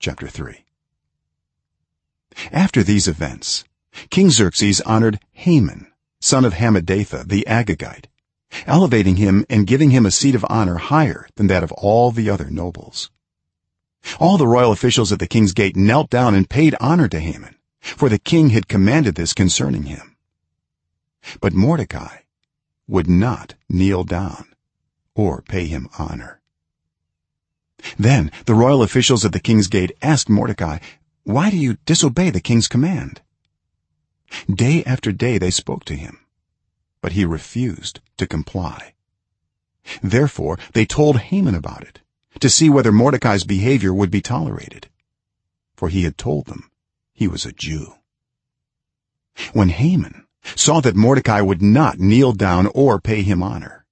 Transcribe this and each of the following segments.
chapter 3 after these events king xerxes honored haman son of hammedatha the agagite elevating him and giving him a seat of honor higher than that of all the other nobles. All the royal officials at the king's gate knelt down and paid honor to haman for the king had commanded this concerning him. But mordecai would not kneel down or pay him honor then the royal officials at the king's gate asked mordecai why do you disobey the king's command? Day after day they spoke to him but he refused to comply. Therefore they told haman about it to see whether mordecai's behavior would be tolerated for he had told them he was a jew. When haman saw that mordecai would not kneel down or pay him honor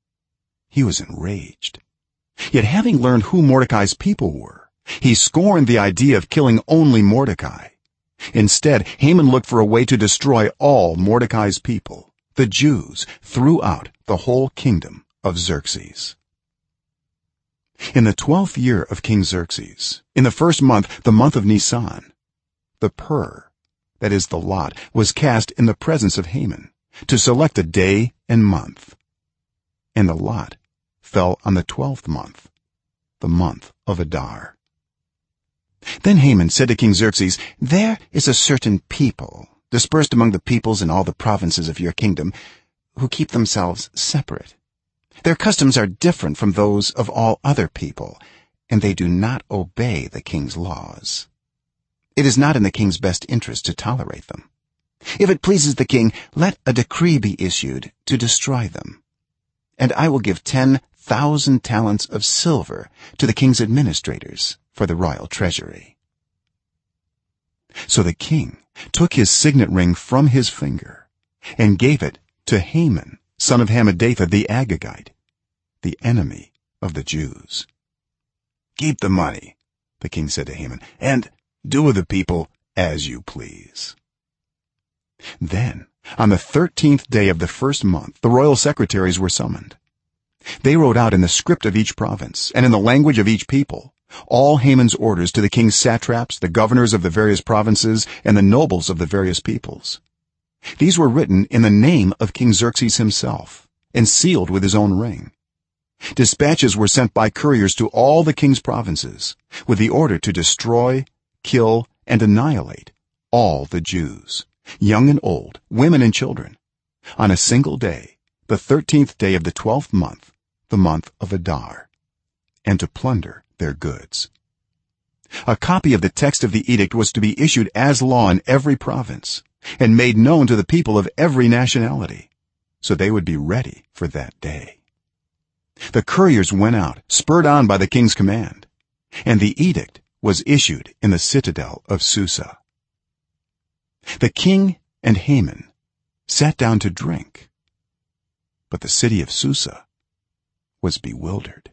he was enraged yet having learned who mordecai's people were he scorned the idea of killing only mordecai. Instead haman looked for a way to destroy all mordecai's people the jews throughout the whole kingdom of xerxes. In the 12th year of king xerxes in the first month the month of nisan the pur that is the lot was cast in the presence of haman to select a day and month. And the lot fell on the 12th month the month of adar. Then haman said to king xerxes there is a certain people dispersed among the peoples in all the provinces of your kingdom who keep themselves separate. Their customs are different from those of all other people and they do not obey the king's laws. It is not in the king's best interest to tolerate them. If it pleases the king let a decree be issued to destroy them and i will give 10000 talents of silver to the king's administrators for the royal treasury. So the king took his signet ring from his finger and gave it to haman son of hammedatha the agagite the enemy of the jews. Keep the money the king said to haman and do with the people as you please. Then on the 13th day of the first month the royal secretaries were summoned they wrote out in the script of each province and in the language of each people all haman's orders to the king's satraps the governors of the various provinces and the nobles of the various peoples. These were written in the name of king xerxes himself and sealed with his own ring. Dispatches were sent by couriers to all the king's provinces with the order to destroy kill and annihilate all the jews young and old women and children on a single day the 13th day of the 12th month the month of adar and to plunder their goods. A copy of the text of the edict was to be issued as law in every province and made known to the people of every nationality so they would be ready for that day. The couriers went out spurred on by the king's command and the edict was issued in the citadel of susa. The king and haman sat down to drink but the city of susa was bewildered